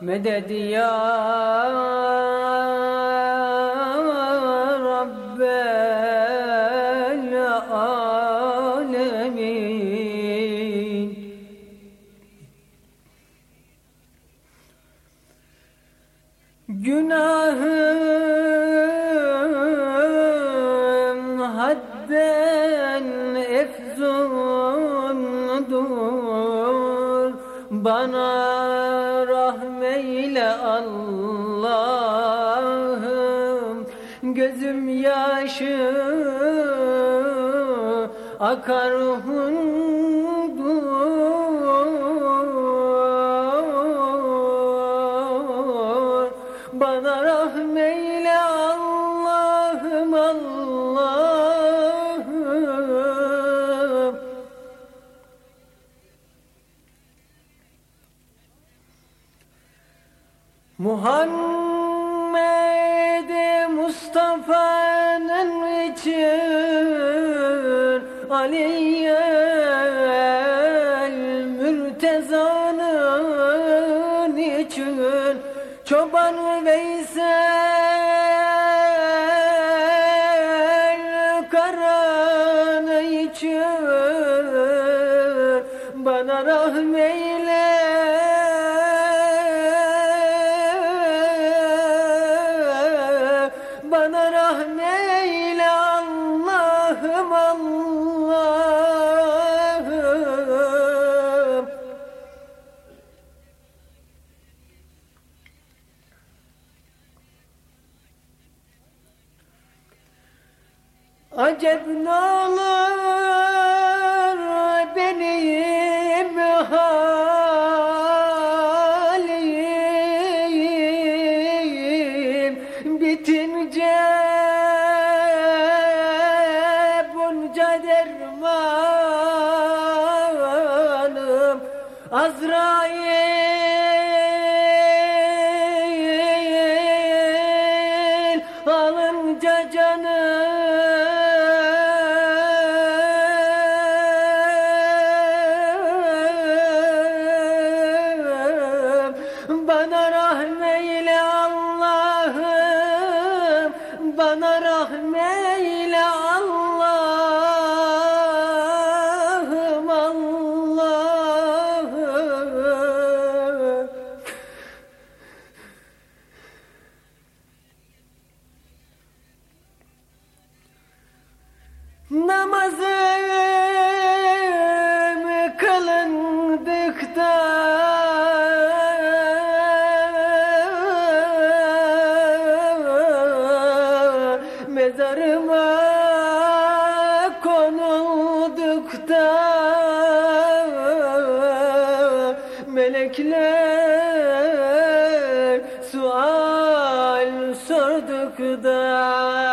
Medet ya Rabbel alemin. Günahım Bana rahmeyle Allah'ım Gözüm yaşı akar hundur Bana rahmeyle Allah'ım Allah'ım Muhammed Mustafa'nın için Aliyyel Mürteza'nın için Çoban Veysel Karan için Bana rahmeyle Allah'ım. Acep ne Azrail alınca canım Namazım kılındıkta Mezarıma konuldukta Melekler sual sordukta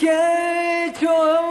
Dike çok